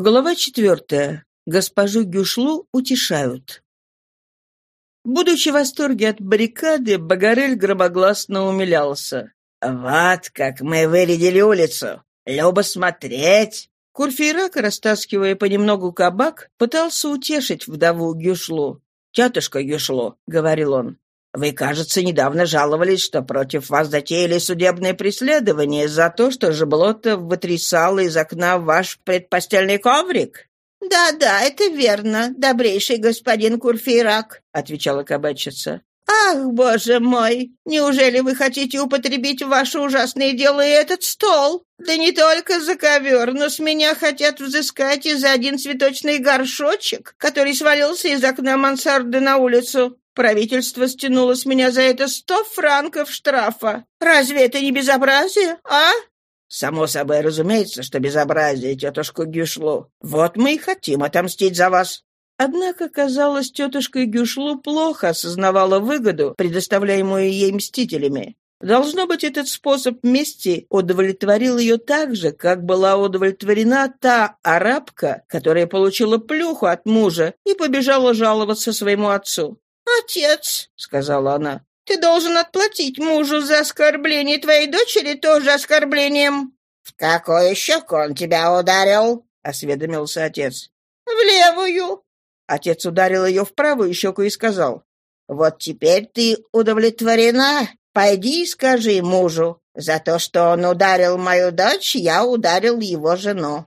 Глава четвертая. Госпожу Гюшлу утешают. Будучи в восторге от баррикады, Багарель громогласно умилялся. «Вот как мы вырядили улицу! Любо смотреть!» Курфейрак, растаскивая понемногу кабак, пытался утешить вдову Гюшлу. «Тетушка Гюшлу», — говорил он, — «вы, кажется, недавно жаловались, что против вас затеяли судебное преследование за то, что Жеблота вытрясала из окна ваш предпостельный коврик». «Да-да, это верно, добрейший господин Курфейрак», — отвечала кабачица. «Ах, боже мой! Неужели вы хотите употребить в ваше ужасное дело и этот стол? Да не только за ковер, но с меня хотят взыскать и за один цветочный горшочек, который свалился из окна мансарды на улицу. Правительство стянуло с меня за это сто франков штрафа. Разве это не безобразие, а?» «Само собой разумеется, что безобразие, тетушка Гюшло. Вот мы и хотим отомстить за вас. Однако, казалось, тетушка Гюшлу плохо осознавала выгоду, предоставляемую ей мстителями. Должно быть, этот способ мести удовлетворил ее так же, как была удовлетворена та арабка, которая получила плюху от мужа и побежала жаловаться своему отцу. «Отец», — сказала она, — «ты должен отплатить мужу за оскорбление твоей дочери тоже оскорблением». «В какую щеку он тебя ударил?» — осведомился отец. «В левую». Отец ударил ее в правую щеку и сказал, «Вот теперь ты удовлетворена. Пойди и скажи мужу, за то, что он ударил мою дочь, я ударил его жену».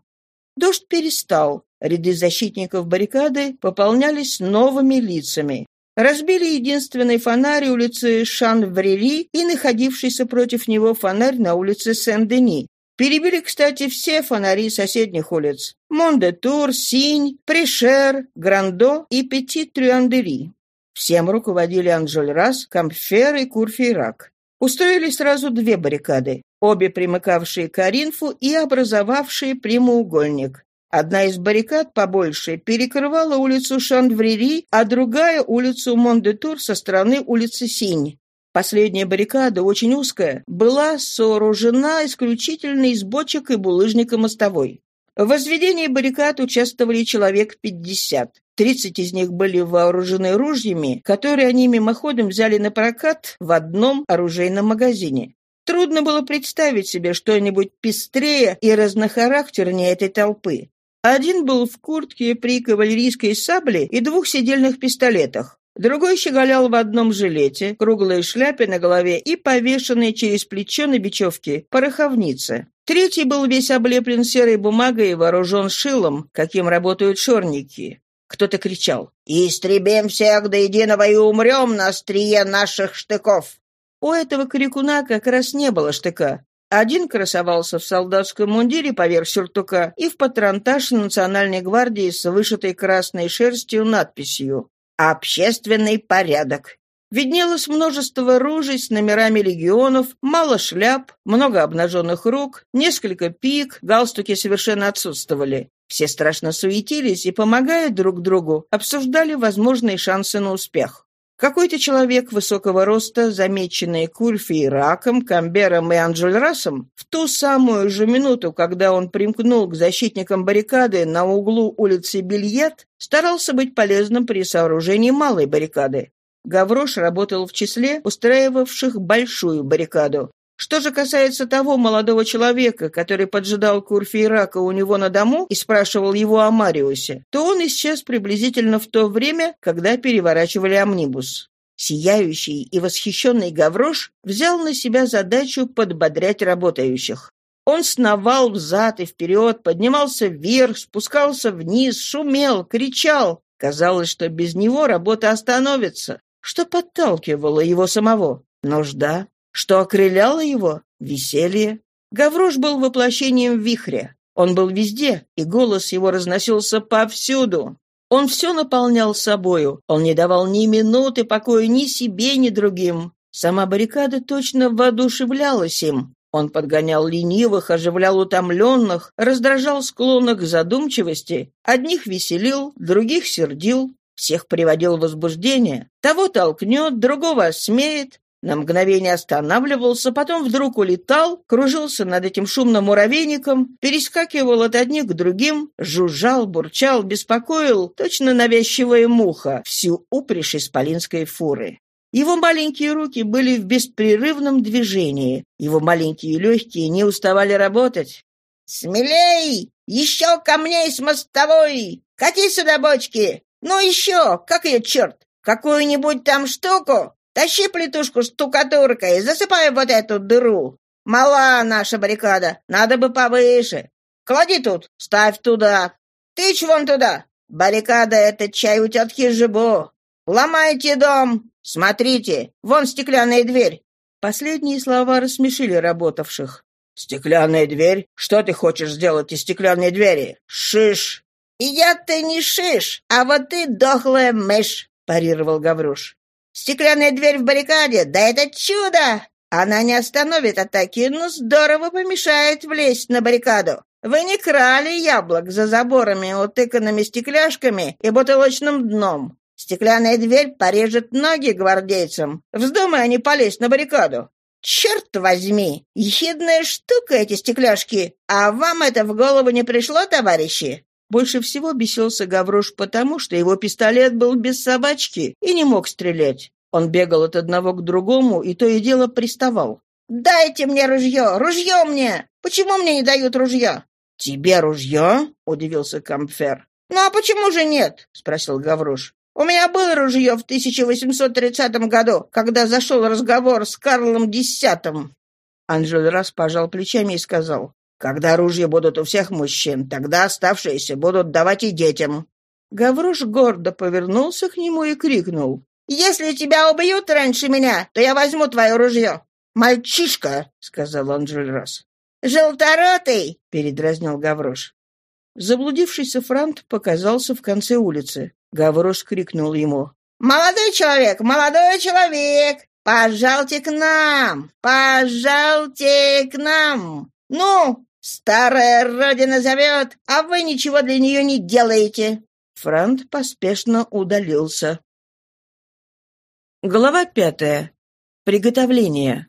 Дождь перестал. Ряды защитников баррикады пополнялись новыми лицами. Разбили единственный фонарь улицы Шанврери и находившийся против него фонарь на улице Сен-Дени. Перебили, кстати, все фонари соседних улиц. Мондетур, Синь, Пришер, Грандо и Петит-Трюандери. Всем руководили Анжель-Рас, Камфер и Курфейрак. Устроили сразу две баррикады, обе примыкавшие к Оринфу и образовавшие прямоугольник. Одна из баррикад, побольше, перекрывала улицу Шанврери, а другая — улицу Мондетур со стороны улицы Синь. Последняя баррикада, очень узкая, была сооружена исключительно из бочек и булыжника мостовой. В возведении баррикад участвовали человек 50. 30 из них были вооружены ружьями, которые они мимоходом взяли на прокат в одном оружейном магазине. Трудно было представить себе что-нибудь пестрее и разнохарактернее этой толпы. Один был в куртке при кавалерийской сабле и двух седельных пистолетах. Другой щеголял в одном жилете, круглой шляпе на голове и повешенной через плечо на бечевке пороховнице. Третий был весь облеплен серой бумагой и вооружен шилом, каким работают шорники. Кто-то кричал «Истребим всех до единого и умрем на острие наших штыков!» У этого крикуна как раз не было штыка. Один красовался в солдатском мундире поверх сюртука и в патронташе национальной гвардии с вышитой красной шерстью надписью общественный порядок. Виднелось множество ружей с номерами легионов, мало шляп, много обнаженных рук, несколько пик, галстуки совершенно отсутствовали. Все страшно суетились и, помогая друг другу, обсуждали возможные шансы на успех. Какой-то человек высокого роста, замеченный Кульфи Раком, Камбером и Анджельрасом, в ту самую же минуту, когда он примкнул к защитникам баррикады на углу улицы Бильет, старался быть полезным при сооружении малой баррикады. Гаврош работал в числе устраивавших большую баррикаду. Что же касается того молодого человека, который поджидал Курфейрака у него на дому и спрашивал его о Мариусе, то он исчез приблизительно в то время, когда переворачивали амнибус. Сияющий и восхищенный Гаврош взял на себя задачу подбодрять работающих. Он сновал взад и вперед, поднимался вверх, спускался вниз, шумел, кричал. Казалось, что без него работа остановится. Что подталкивало его самого? Нужда, что окрыляло его? Веселье. Гаврош был воплощением вихря. Он был везде, и голос его разносился повсюду. Он все наполнял собою. Он не давал ни минуты покоя ни себе, ни другим. Сама баррикада точно воодушевлялась им. Он подгонял ленивых, оживлял утомленных, раздражал склонных к задумчивости. Одних веселил, других сердил, всех приводил в возбуждение. Того толкнет, другого смеет, на мгновение останавливался, потом вдруг улетал, кружился над этим шумным муравейником, перескакивал от одних к другим, жужжал, бурчал, беспокоил, точно навязчивая муха, всю упряжь исполинской фуры. Его маленькие руки были в беспрерывном движении, его маленькие легкие не уставали работать. «Смелей! Еще камней с мостовой! Кати сюда бочки! Ну еще, как ее черт, какую-нибудь там штуку! Тащи плитушку штукатуркой, засыпай вот эту дыру! Мала наша баррикада, надо бы повыше! Клади тут, ставь туда! Тычь вон туда! Баррикада — это чай у тетки Жибо! Ломайте дом! Смотрите, вон стеклянная дверь!» Последние слова рассмешили работавших. «Стеклянная дверь? Что ты хочешь сделать из стеклянной двери? Шиш!» «Я-то не шиш, а вот ты дохлая мышь!» — парировал Гавруш. «Стеклянная дверь в баррикаде, да это чудо! Она не остановит атаки, но здорово помешает влезть на баррикаду. Вы не крали яблок за заборами, утыканными стекляшками и бутылочным дном. Стеклянная дверь порежет ноги гвардейцам. Вздумай они полезть на баррикаду. Черт возьми! Ехидная штука эти стекляшки! А вам это в голову не пришло, товарищи?» Больше всего бесился Гаврош потому, что его пистолет был без собачки и не мог стрелять. Он бегал от одного к другому и то и дело приставал. «Дайте мне ружье! Ружье мне! Почему мне не дают ружье?» «Тебе ружье?» — удивился Камфер. «Ну а почему же нет?» — спросил Гаврош. У меня было ружье в 1830 году, когда зашел разговор с Карлом X. Анжель раз пожал плечами и сказал, «Когда ружья будут у всех мужчин, тогда оставшиеся будут давать и детям». Гаврош гордо повернулся к нему и крикнул, «Если тебя убьют раньше меня, то я возьму твое ружье». «Мальчишка», — сказал Анжель раз. «Желторотый», — передразнил Гаврош. Заблудившийся Франт показался в конце улицы. Гаврош крикнул ему. «Молодой человек, молодой человек! Пожалуйте к нам! Пожалуйте к нам! Ну, старая родина зовет, а вы ничего для нее не делаете!» Франт поспешно удалился. Глава пятая. Приготовление.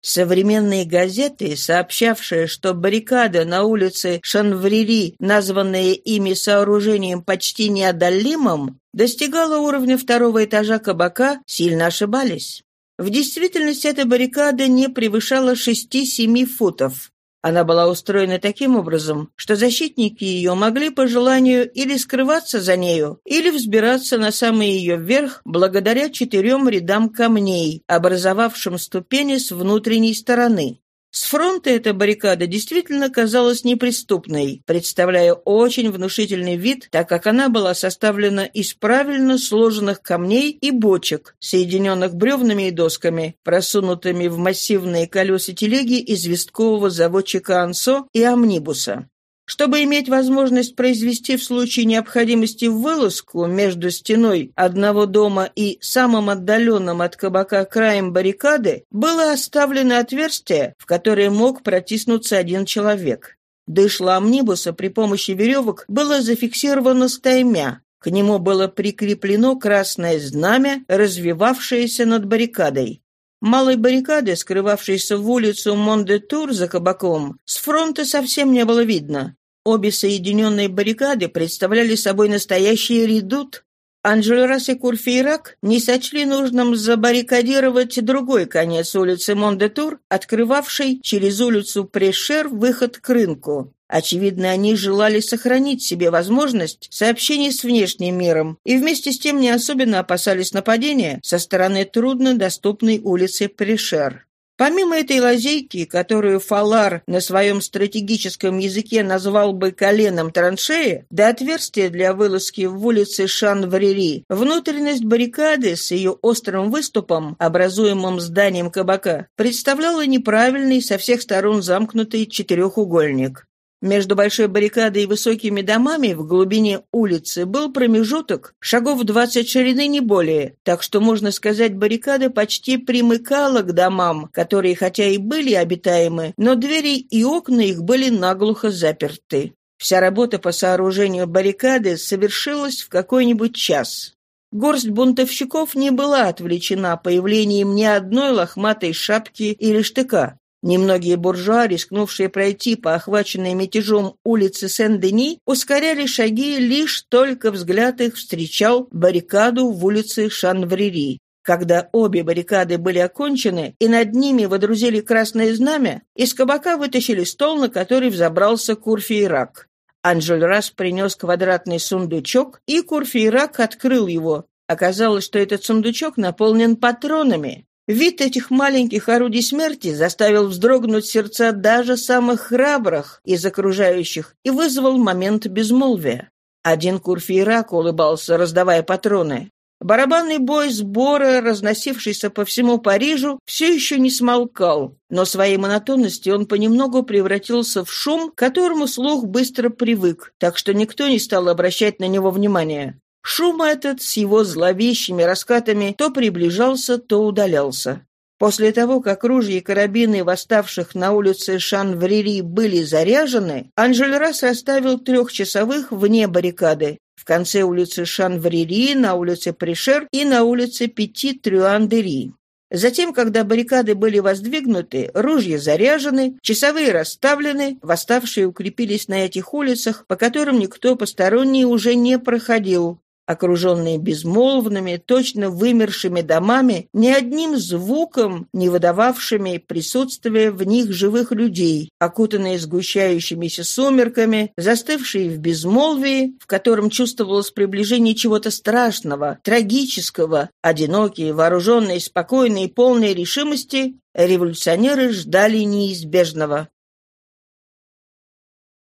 Современные газеты, сообщавшие, что баррикада на улице Шанврири, названная ими сооружением почти неодолимым, достигала уровня второго этажа кабака, сильно ошибались. В действительности эта баррикада не превышала 6-7 футов. Она была устроена таким образом, что защитники ее могли по желанию или скрываться за нею, или взбираться на самый ее верх благодаря четырем рядам камней, образовавшим ступени с внутренней стороны. С фронта эта баррикада действительно казалась неприступной, представляя очень внушительный вид, так как она была составлена из правильно сложенных камней и бочек, соединенных бревнами и досками, просунутыми в массивные колеса телеги известкового заводчика «Ансо» и «Амнибуса». Чтобы иметь возможность произвести в случае необходимости вылазку между стеной одного дома и самым отдаленным от кабака краем баррикады, было оставлено отверстие, в которое мог протиснуться один человек. Дышло амнибуса при помощи веревок было зафиксировано стаймя. К нему было прикреплено красное знамя, развивавшееся над баррикадой. Малой баррикады, скрывавшейся в улицу Мондетур за кабаком, с фронта совсем не было видно. Обе соединенные баррикады представляли собой настоящий редут. Анжелерас и Курфейрак не сочли нужным забаррикадировать другой конец улицы Мондетур, открывавшей через улицу Прешер выход к рынку. Очевидно, они желали сохранить себе возможность сообщений с внешним миром и вместе с тем не особенно опасались нападения со стороны труднодоступной улицы Пришер. Помимо этой лазейки, которую Фалар на своем стратегическом языке назвал бы коленом траншеи, до отверстия для вылазки в улице Шанврери, внутренность баррикады с ее острым выступом, образуемым зданием кабака, представляла неправильный со всех сторон замкнутый четырехугольник. Между большой баррикадой и высокими домами в глубине улицы был промежуток, шагов 20 ширины не более, так что, можно сказать, баррикада почти примыкала к домам, которые хотя и были обитаемы, но двери и окна их были наглухо заперты. Вся работа по сооружению баррикады совершилась в какой-нибудь час. Горсть бунтовщиков не была отвлечена появлением ни одной лохматой шапки или штыка. Немногие буржуа, рискнувшие пройти по охваченной мятежом улице Сен-Дени, ускоряли шаги, лишь только взгляд их встречал баррикаду в улице Шанврери. Когда обе баррикады были окончены и над ними водрузили красное знамя, из кабака вытащили стол, на который взобрался Курфейрак. Анжель-Рас принес квадратный сундучок, и Курфейрак открыл его. Оказалось, что этот сундучок наполнен патронами. Вид этих маленьких орудий смерти заставил вздрогнуть сердца даже самых храбрых из окружающих и вызвал момент безмолвия. Один Курфейрак улыбался, раздавая патроны. Барабанный бой сбора, разносившийся по всему Парижу, все еще не смолкал, но своей монотонностью он понемногу превратился в шум, к которому слух быстро привык, так что никто не стал обращать на него внимания. Шум этот с его зловещими раскатами то приближался, то удалялся. После того, как ружья и карабины восставших на улице Шанврери были заряжены, Анжельрас расставил трехчасовых вне баррикады, в конце улицы Шанврери, на улице Пришер и на улице Пяти-Трюандери. Затем, когда баррикады были воздвигнуты, ружья заряжены, часовые расставлены, восставшие укрепились на этих улицах, по которым никто посторонний уже не проходил, окруженные безмолвными, точно вымершими домами, ни одним звуком не выдававшими присутствия в них живых людей, окутанные сгущающимися сумерками, застывшие в безмолвии, в котором чувствовалось приближение чего-то страшного, трагического, одинокие, вооруженные, спокойные, полные решимости, революционеры ждали неизбежного.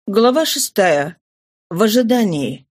Глава шестая. В ожидании.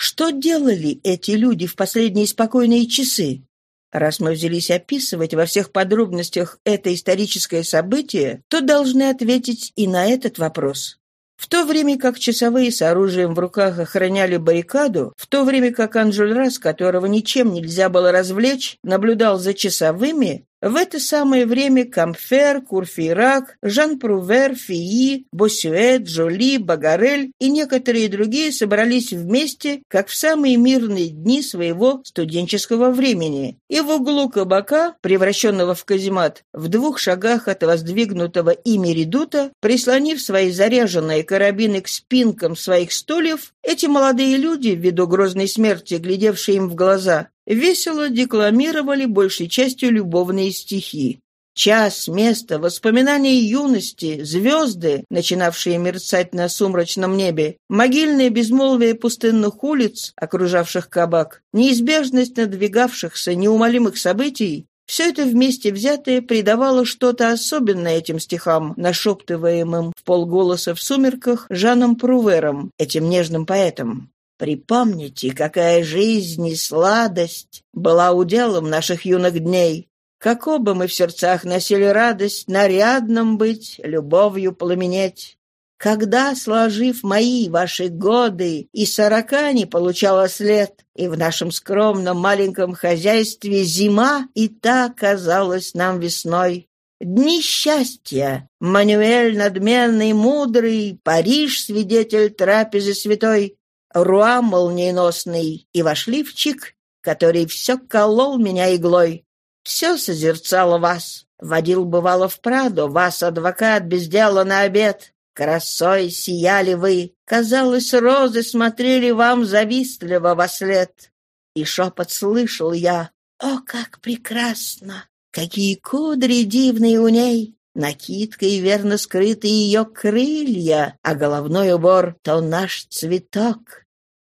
Что делали эти люди в последние спокойные часы? Раз мы взялись описывать во всех подробностях это историческое событие, то должны ответить и на этот вопрос. В то время как часовые с оружием в руках охраняли баррикаду, в то время как Анжельрас, которого ничем нельзя было развлечь, наблюдал за часовыми, в это самое время Камфер, Курфейрак, Жан-Прувер, Фии, Босюэт, Джоли, Багарель и некоторые другие собрались вместе, как в самые мирные дни своего студенческого времени. И в углу кабака, превращенного в каземат, в двух шагах от воздвигнутого ими редута, прислонив свои заряженные карабины к спинкам своих стульев, эти молодые люди, ввиду грозной смерти, глядевшие им в глаза, весело декламировали большей частью любовные стихи. Час, место, воспоминания юности, звезды, начинавшие мерцать на сумрачном небе, могильное безмолвие пустынных улиц, окружавших кабак, неизбежность надвигавшихся неумолимых событий — все это вместе взятое придавало что-то особенное этим стихам, нашептываемым в полголоса в сумерках Жаном Прувером, этим нежным поэтом. Припомните, какая жизнь и сладость была уделом наших юных дней. Как оба мы в сердцах носили радость нарядным быть, любовью пламенеть. Когда, сложив мои ваши годы, и сорока не получала след, и в нашем скромном маленьком хозяйстве зима и та казалась нам весной. Дни счастья, Мануэль надменный, мудрый, Париж свидетель трапезы святой, руа молниеносный, и вошли в чик, который все колол меня иглой. Все созерцало вас. Водил, бывало, в Прадо, вас, адвокат, без дела на обед. Красой сияли вы. Казалось, розы смотрели вам завистливо во след. И шепот слышал я. О, как прекрасно! Какие кудри дивные у ней! Накидкой верно скрыты ее крылья, а головной убор — то наш цветок.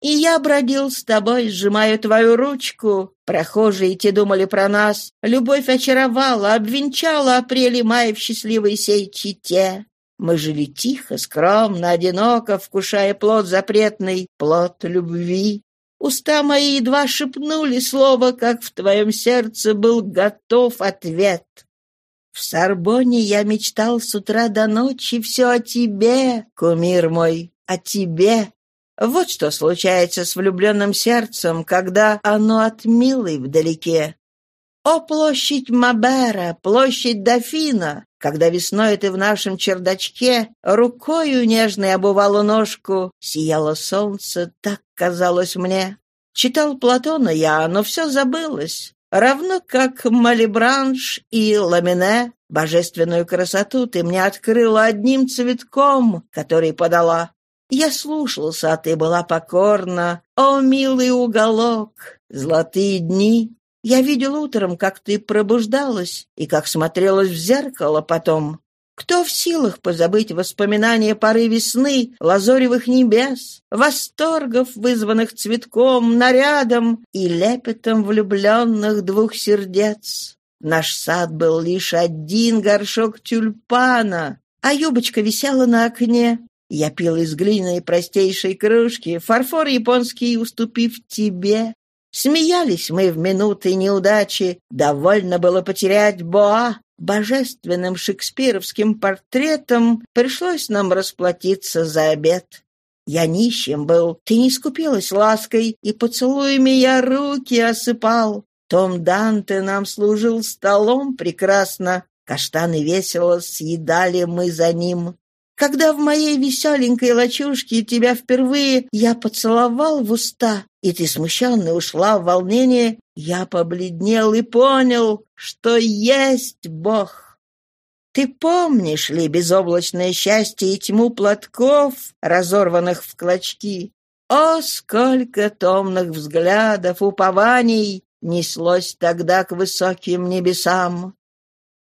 И я бродил с тобой, сжимая твою ручку. Прохожие те думали про нас. Любовь очаровала, обвенчала апрель и май в счастливой сей чите. Мы жили тихо, скромно, одиноко, вкушая плод запретный, плод любви. Уста мои едва шепнули слово, как в твоем сердце был готов ответ. В Сорбоне я мечтал с утра до ночи все о тебе, кумир мой, о тебе. Вот что случается с влюбленным сердцем, когда оно от милой вдалеке. О, площадь Мабера, площадь Дофина, когда весной ты в нашем чердачке рукою нежной обувала ножку, сияло солнце, так казалось мне. Читал Платона я, но все забылось. Равно как Малибранш и Ламине, божественную красоту ты мне открыла одним цветком, который подала. Я слушался, а ты была покорна. О, милый уголок, золотые дни. Я видел утром, как ты пробуждалась и как смотрелась в зеркало потом. Кто в силах позабыть воспоминания поры весны, лазоревых небес, восторгов, вызванных цветком, нарядом и лепетом влюбленных двух сердец? Наш сад был лишь один горшок тюльпана, а юбочка висела на окне. Я пил из глиняной простейшей кружки, фарфор японский уступив тебе. Смеялись мы в минуты неудачи, довольно было потерять Боа, божественным шекспировским портретом пришлось нам расплатиться за обед. Я нищим был, ты не скупилась лаской, и поцелуями я руки осыпал. Том Данте нам служил столом прекрасно, каштаны весело съедали мы за ним. Когда в моей веселенькой лачушке тебя впервые я поцеловал в уста, и ты смущенно ушла в волнение, я побледнел и понял, что есть Бог. Ты помнишь ли безоблачное счастье и тьму платков, разорванных в клочки? О, сколько томных взглядов, упований неслось тогда к высоким небесам!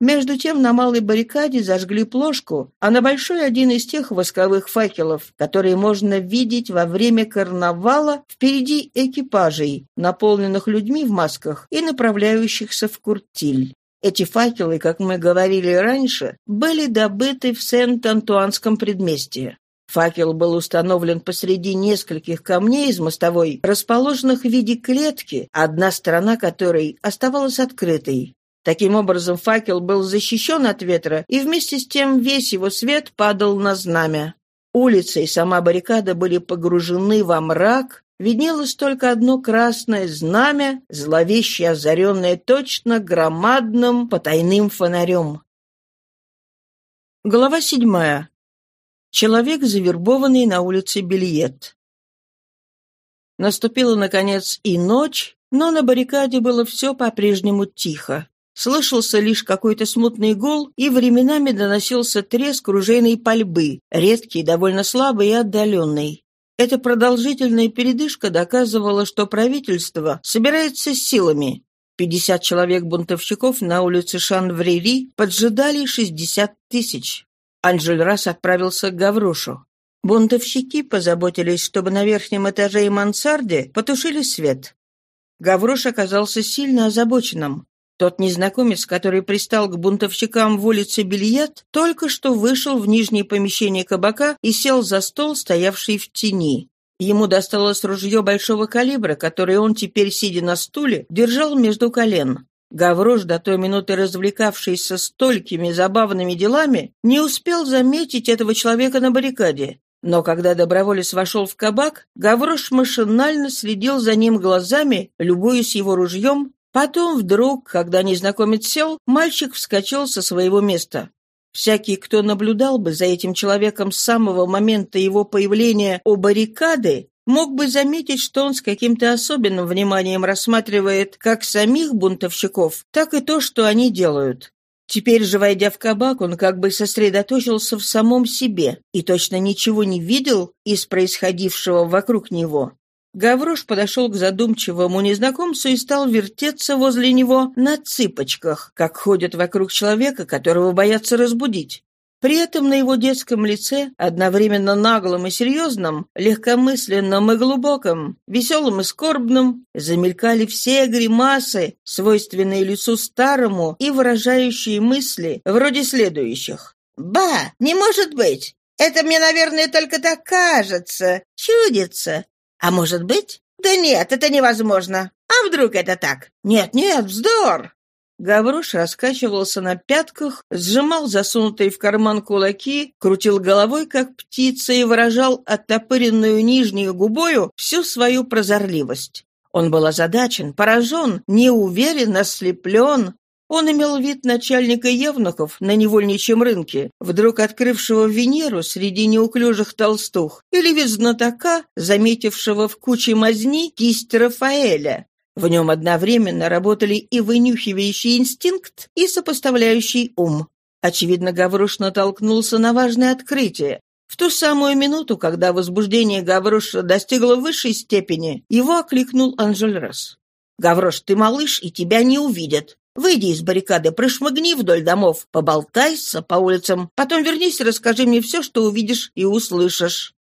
Между тем на малой баррикаде зажгли плошку, а на большой один из тех восковых факелов, которые можно видеть во время карнавала впереди экипажей, наполненных людьми в масках и направляющихся в Куртиль. Эти факелы, как мы говорили раньше, были добыты в Сент-Антуанском предместье. Факел был установлен посреди нескольких камней из мостовой, расположенных в виде клетки, одна сторона которой оставалась открытой. Таким образом, факел был защищен от ветра, и вместе с тем весь его свет падал на знамя. Улица и сама баррикада были погружены во мрак, виднелось только одно красное знамя, зловеще озаренное точно громадным потайным фонарем. Глава седьмая. Человек, завербованный на улице Бельет. Наступила, наконец, и ночь, но на баррикаде было все по-прежнему тихо. Слышался лишь какой-то смутный гул, и временами доносился треск ружейной пальбы, редкий, довольно слабый и отдаленный. Эта продолжительная передышка доказывала, что правительство собирается силами. Пятьдесят человек бунтовщиков на улице Шанврери поджидали шестьдесят тысяч. Анжель раз отправился к Гаврошу. Бунтовщики позаботились, чтобы на верхнем этаже и мансарде потушили свет. Гаврош оказался сильно озабоченным. Тот незнакомец, который пристал к бунтовщикам в улице Бильет, только что вышел в нижнее помещение кабака и сел за стол, стоявший в тени. Ему досталось ружье большого калибра, которое он теперь, сидя на стуле, держал между колен. Гаврош, до той минуты развлекавшийся столькими забавными делами, не успел заметить этого человека на баррикаде. Но когда доброволец вошел в кабак, Гаврош машинально следил за ним глазами, любуясь его ружьем Потом вдруг, когда незнакомец сел, мальчик вскочил со своего места. Всякий, кто наблюдал бы за этим человеком с самого момента его появления у баррикады, мог бы заметить, что он с каким-то особенным вниманием рассматривает как самих бунтовщиков, так и то, что они делают. Теперь же, войдя в кабак, он как бы сосредоточился в самом себе и точно ничего не видел из происходившего вокруг него. Гаврош подошел к задумчивому незнакомцу и стал вертеться возле него на цыпочках, как ходят вокруг человека, которого боятся разбудить. При этом на его детском лице, одновременно наглом и серьезном, легкомысленном и глубоком, веселым и скорбным, замелькали все гримасы, свойственные лицу старому и выражающие мысли, вроде следующих. «Ба! Не может быть! Это мне, наверное, только так кажется, чудится. А может быть? Да нет, это невозможно. А вдруг это так? Нет-нет, вздор. Гаврош раскачивался на пятках, сжимал засунутые в карман кулаки, крутил головой, как птица, и выражал оттопыренную нижнюю губою всю свою прозорливость. Он был озадачен, поражен, неуверен, ослеплен. Он имел вид начальника евнухов на невольничьем рынке, вдруг открывшего Венеру среди неуклюжих толстух, или вид знатока, заметившего в куче мазни кисть Рафаэля. В нем одновременно работали и вынюхивающий инстинкт, и сопоставляющий ум. Очевидно, Гаврош натолкнулся на важное открытие. В ту самую минуту, когда возбуждение Гавроша достигло высшей степени, его окликнул Анжельрас. «Гаврош, ты малыш, и тебя не увидят. Выйди из баррикады, прошмыгни вдоль домов, поболтайся по улицам, потом вернись и расскажи мне все, что увидишь и услышишь».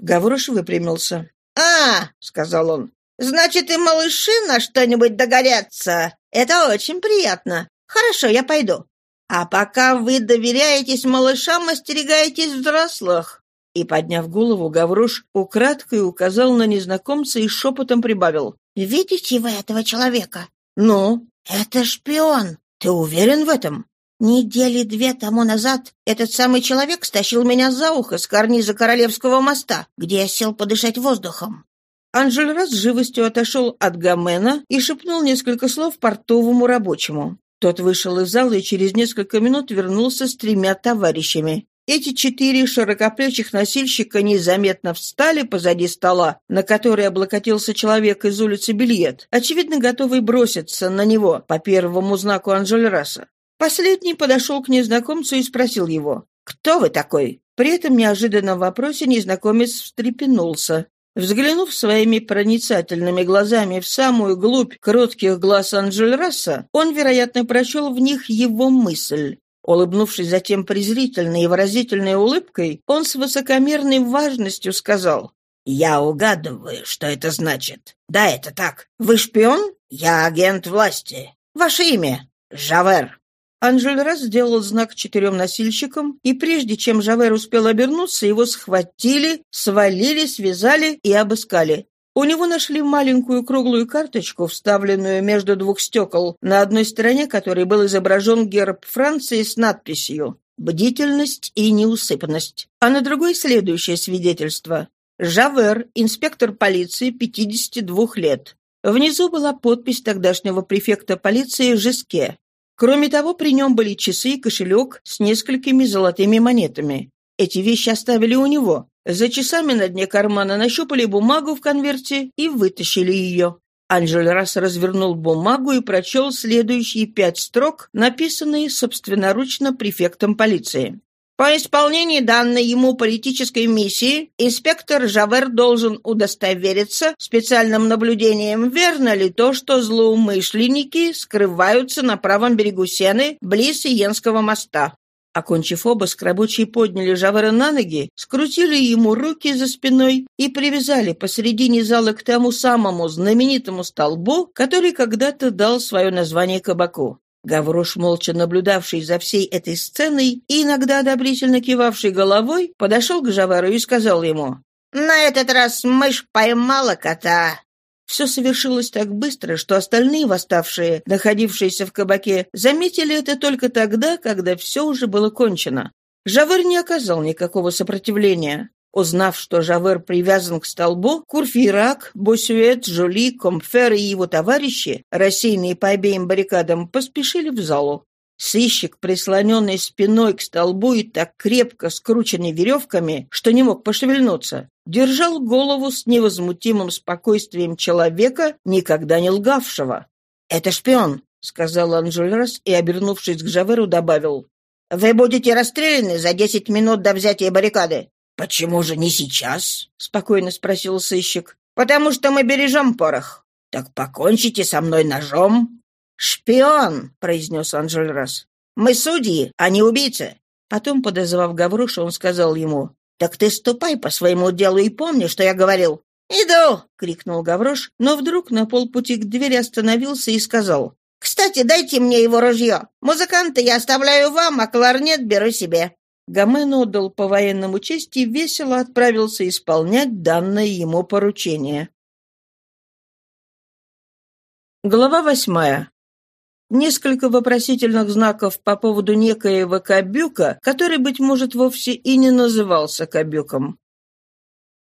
Гаврош выпрямился. «А, — сказал он, — значит, и малыши на что-нибудь догорятся. Это очень приятно. Хорошо, я пойду. А пока вы доверяетесь малышам, остерегаетесь взрослых». И, подняв голову, Гаврош украдкой указал на незнакомца и шепотом прибавил. «Видите вы этого человека?» «Ну?» «Это шпион. Ты уверен в этом?» Недели две тому назад этот самый человек стащил меня за ухо с карниза Королевского моста, где я сел подышать воздухом. Анжель раз с живостью отошел от Гомена и шепнул несколько слов портовому рабочему. Тот вышел из зала и через несколько минут вернулся с тремя товарищами. Эти четыре широкоплечих носильщика незаметно встали позади стола, на который облокотился человек из улицы Бильет, очевидно, готовый броситься на него по первому знаку Анжельраса. Последний подошел к незнакомцу и спросил его, «Кто вы такой?» При этом неожиданном вопросе незнакомец встрепенулся. Взглянув своими проницательными глазами в самую глубь кротких глаз Анжельраса, он, вероятно, прочел в них его мысль. Улыбнувшись затем презрительной и выразительной улыбкой, он с высокомерной важностью сказал, «Я угадываю, что это значит. Да, это так. Вы шпион? Я агент власти. Ваше имя? Жавер». Анжель сделал знак четырем носильщикам, и прежде чем Жавер успел обернуться, его схватили, свалили, связали и обыскали. У него нашли маленькую круглую карточку, вставленную между двух стекол, на одной стороне которой был изображен герб Франции с надписью «Бдительность и неусыпанность», а на другой следующее свидетельство. Жавер, инспектор полиции, 52 лет. Внизу была подпись тогдашнего префекта полиции Жеске. Кроме того, при нем были часы и кошелек с несколькими золотыми монетами. Эти вещи оставили у него. За часами на дне кармана нащупали бумагу в конверте и вытащили ее. Анжель раз развернул бумагу и прочел следующие пять строк, написанные собственноручно префектом полиции. По исполнении данной ему политической миссии инспектор Жавер должен удостовериться специальным наблюдением, верно ли то, что злоумышленники скрываются на правом берегу Сены, близ Иенского моста. Окончив обыск, рабочие подняли Жавера на ноги, скрутили ему руки за спиной и привязали посредине зала к тому самому знаменитому столбу, который когда-то дал свое название кабаку. Гаврош, молча наблюдавший за всей этой сценой и иногда одобрительно кивавший головой, подошел к Жавару и сказал ему, «На этот раз мышь поймала кота». Все совершилось так быстро, что остальные восставшие, находившиеся в кабаке, заметили это только тогда, когда все уже было кончено. Жавер не оказал никакого сопротивления. Узнав, что Жавер привязан к столбу, Курфирак, Босюэт, Жули, Комфер и его товарищи, рассеянные по обеим баррикадам, поспешили в залу. Сыщик, прислоненный спиной к столбу и так крепко скрученный веревками, что не мог пошевельнуться, держал голову с невозмутимым спокойствием человека, никогда не лгавшего. «Это шпион», — сказал Анжельрас и, обернувшись к Жаверу, добавил. «Вы будете расстреляны за десять минут до взятия баррикады». «Почему же не сейчас?» — спокойно спросил сыщик. «Потому что мы бережем порох». «Так покончите со мной ножом». «Шпион!» — произнес Анжельрас. «Мы судьи, а не убийцы!» Потом, подозвав Гавруша, он сказал ему, «Так ты ступай по своему делу и помни, что я говорил». «Иду!» — крикнул Гаврош, но вдруг на полпути к двери остановился и сказал, «Кстати, дайте мне его ружье. Музыканта я оставляю вам, а кларнет беру себе». Гомен отдал по военному чести и весело отправился исполнять данное ему поручение. Глава восьмая. Несколько вопросительных знаков по поводу некоего Кабюка, который, быть может, вовсе и не назывался Кабюком.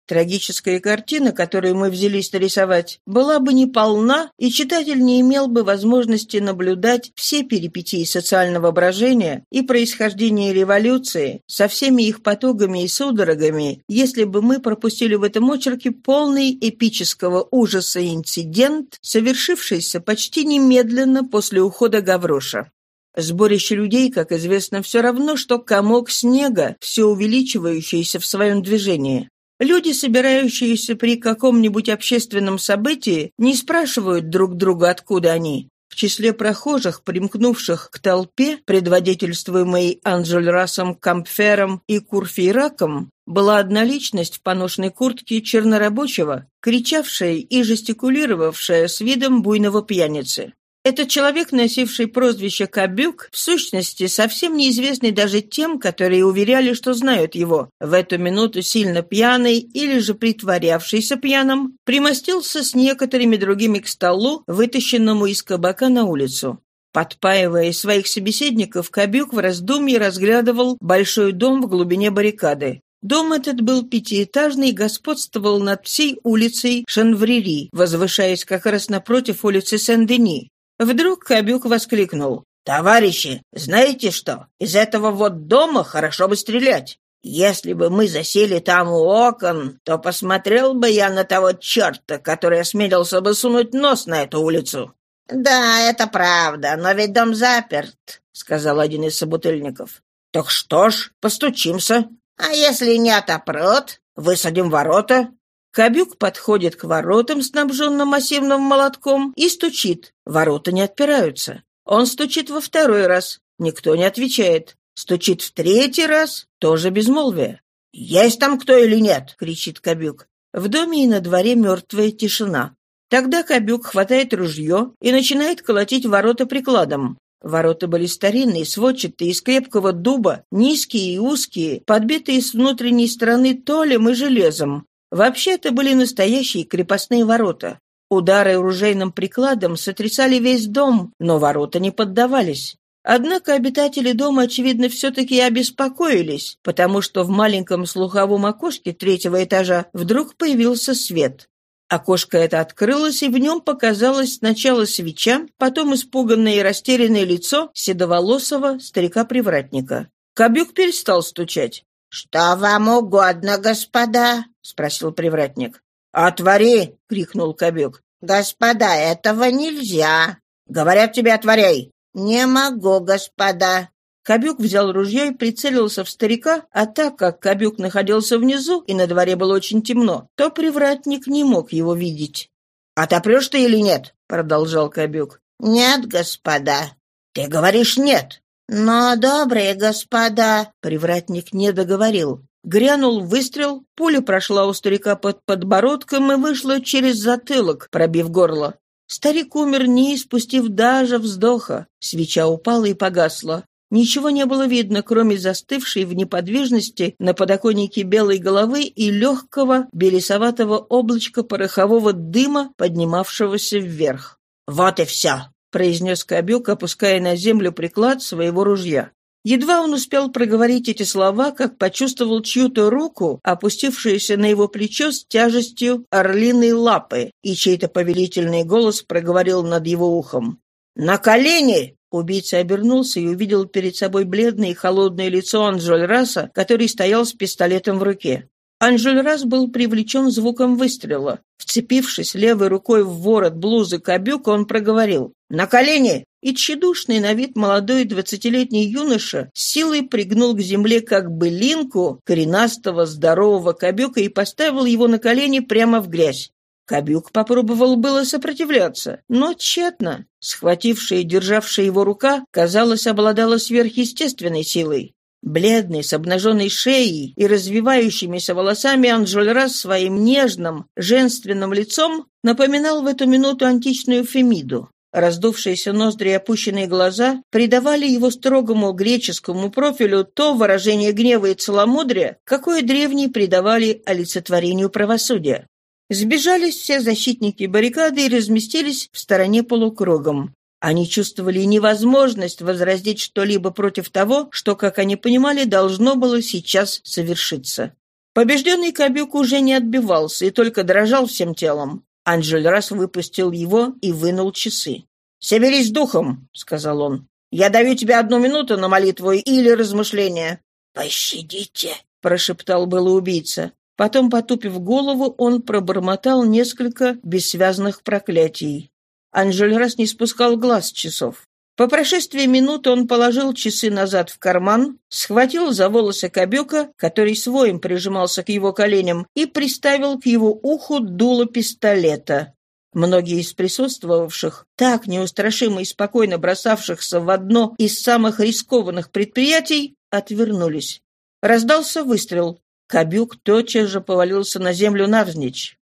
Трагическая картина, которую мы взялись нарисовать, была бы неполна, и читатель не имел бы возможности наблюдать все перипетии социального брожения и происхождения революции со всеми их потугами и судорогами, если бы мы пропустили в этом очерке полный эпического ужаса инцидент, совершившийся почти немедленно после ухода Гавроша. Сборище людей, как известно, все равно, что комок снега, все увеличивающийся в своем движении. Люди, собирающиеся при каком-нибудь общественном событии, не спрашивают друг друга, откуда они. В числе прохожих, примкнувших к толпе, предводительствуемой Анжельрасом Кампфером и Курфейраком, была одна личность в поношенной куртке чернорабочего, кричавшая и жестикулировавшая с видом буйного пьяницы. Этот человек, носивший прозвище Кабюк, в сущности, совсем неизвестный даже тем, которые уверяли, что знают его. В эту минуту сильно пьяный или же притворявшийся пьяным, примостился с некоторыми другими к столу, вытащенному из кабака на улицу. Подпаивая своих собеседников, Кабюк в раздумье разглядывал большой дом в глубине баррикады. Дом этот был пятиэтажный и господствовал над всей улицей Шанврири, возвышаясь как раз напротив улицы Сен-Дени. Вдруг Кабюк воскликнул. «Товарищи, знаете что? Из этого вот дома хорошо бы стрелять. Если бы мы засели там у окон, то посмотрел бы я на того черта, который осмелился бы сунуть нос на эту улицу». «Да, это правда, но ведь дом заперт», — сказал один из собутыльников. «Так что ж, постучимся. А если не отопрут, высадим ворота. Кобюк подходит к воротам, снабженным массивным молотком, и стучит. Ворота не отпираются. Он стучит во второй раз. Никто не отвечает. Стучит в третий раз. Тоже безмолвие. «Есть там кто или нет?» — кричит Кобюк. В доме и на дворе мертвая тишина. Тогда Кобюк хватает ружье и начинает колотить ворота прикладом. Ворота были старинные, сводчатые, из крепкого дуба, низкие и узкие, подбитые с внутренней стороны толем и железом. Вообще это были настоящие крепостные ворота. Удары оружейным прикладом сотрясали весь дом, но ворота не поддавались. Однако обитатели дома, очевидно, все-таки обеспокоились, потому что в маленьком слуховом окошке третьего этажа вдруг появился свет. Окошко это открылось, и в нем показалось сначала свеча, потом испуганное и растерянное лицо седоволосого старика-привратника. Кобюк перестал стучать. «Что вам угодно, господа?» — спросил привратник. «Отвори!» — крикнул Кобюк. «Господа, этого нельзя!» «Говорят тебе, отворяй!» «Не могу, господа!» Кобюк взял ружье и прицелился в старика, а так как Кобюк находился внизу и на дворе было очень темно, то привратник не мог его видеть. «Отопрешь ты или нет?» — продолжал Кобюк. «Нет, господа». «Ты говоришь нет». «Но, добрые господа...» — привратник не договорил. Грянул выстрел, пуля прошла у старика под подбородком и вышла через затылок, пробив горло. Старик умер, не испустив даже вздоха. Свеча упала и погасла. Ничего не было видно, кроме застывшей в неподвижности на подоконнике белой головы и легкого белесоватого облачка порохового дыма, поднимавшегося вверх. «Вот и все!» — произнес Кобюк, опуская на землю приклад своего ружья. Едва он успел проговорить эти слова, как почувствовал чью-то руку, опустившуюся на его плечо с тяжестью орлиной лапы, и чей-то повелительный голос проговорил над его ухом. «На колени!» Убийца обернулся и увидел перед собой бледное и холодное лицо Анжель Раса, который стоял с пистолетом в руке. Анжель Рас был привлечен звуком выстрела. Вцепившись левой рукой в ворот блузы Кобюка, он проговорил «На колени!» и тщедушный на вид молодой двадцатилетний юноша силой пригнул к земле как бы линку коренастого здорового кобюка и поставил его на колени прямо в грязь. Кобюк попробовал было сопротивляться, но тщетно. Схватившая и державшая его рука, казалось, обладала сверхъестественной силой. Бледный, с обнаженной шеей и развивающимися волосами Анжельрас своим нежным, женственным лицом напоминал в эту минуту античную Фемиду. Раздувшиеся ноздри и опущенные глаза придавали его строгому греческому профилю то выражение гнева и целомудрия, какое древние придавали олицетворению правосудия. Сбежались все защитники баррикады и разместились в стороне полукругом. Они чувствовали невозможность возразить что-либо против того, что, как они понимали, должно было сейчас совершиться. Побежденный Кобюк уже не отбивался и только дрожал всем телом. Анжель раз выпустил его и вынул часы. «Соберись духом», — сказал он. «Я даю тебе одну минуту на молитву или размышление». «Пощадите», — прошептал было убийца. Потом, потупив голову, он пробормотал несколько бессвязных проклятий. Анжель раз не спускал глаз с часов. По прошествии минуты он положил часы назад в карман, схватил за волосы Кобека, который своим прижимался к его коленям, и приставил к его уху дуло пистолета. Многие из присутствовавших, так неустрашимо и спокойно бросавшихся в одно из самых рискованных предприятий, отвернулись. Раздался выстрел. Кобюк тотчас же повалился на землю навзничь.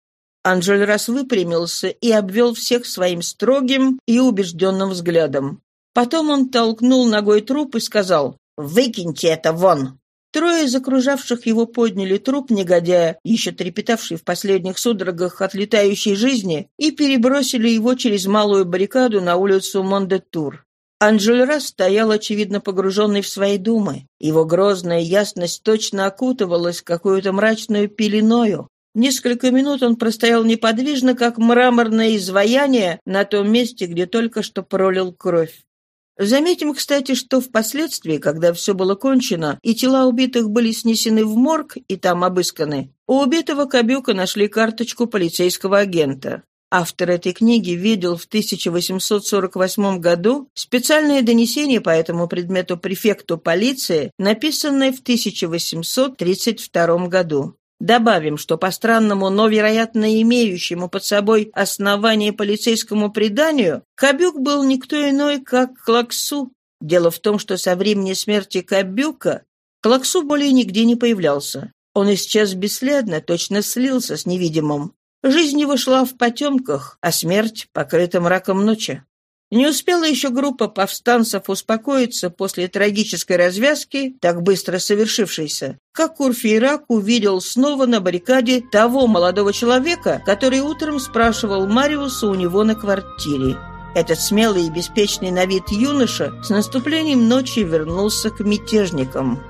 Анжель раз выпрямился и обвел всех своим строгим и убежденным взглядом. Потом он толкнул ногой труп и сказал «Выкиньте это вон!». Трое из окружавших его подняли труп негодяя, еще трепетавший в последних судорогах от летающей жизни, и перебросили его через малую баррикаду на улицу Мондетур. Анжельра стоял, очевидно, погруженный в свои думы. Его грозная ясность точно окутывалась какую-то мрачную пеленою. Несколько минут он простоял неподвижно, как мраморное изваяние на том месте, где только что пролил кровь. Заметим, кстати, что впоследствии, когда все было кончено, и тела убитых были снесены в морг и там обысканы, у убитого Кобюка нашли карточку полицейского агента. Автор этой книги видел в 1848 году специальное донесение по этому предмету префекту полиции, написанное в 1832 году. Добавим, что по странному, но, вероятно, имеющему под собой основание полицейскому преданию, Кабюк был никто иной, как Клаксу. Дело в том, что со времени смерти Кабюка Клаксу более нигде не появлялся. Он исчез бесследно, точно слился с невидимым. Жизнь его шла в потемках, а смерть покрыта мраком ночи. Не успела еще группа повстанцев успокоиться после трагической развязки, так быстро совершившейся, как Курфейрак увидел снова на баррикаде того молодого человека, который утром спрашивал Мариуса у него на квартире. Этот смелый и беспечный на вид юноша с наступлением ночи вернулся к мятежникам.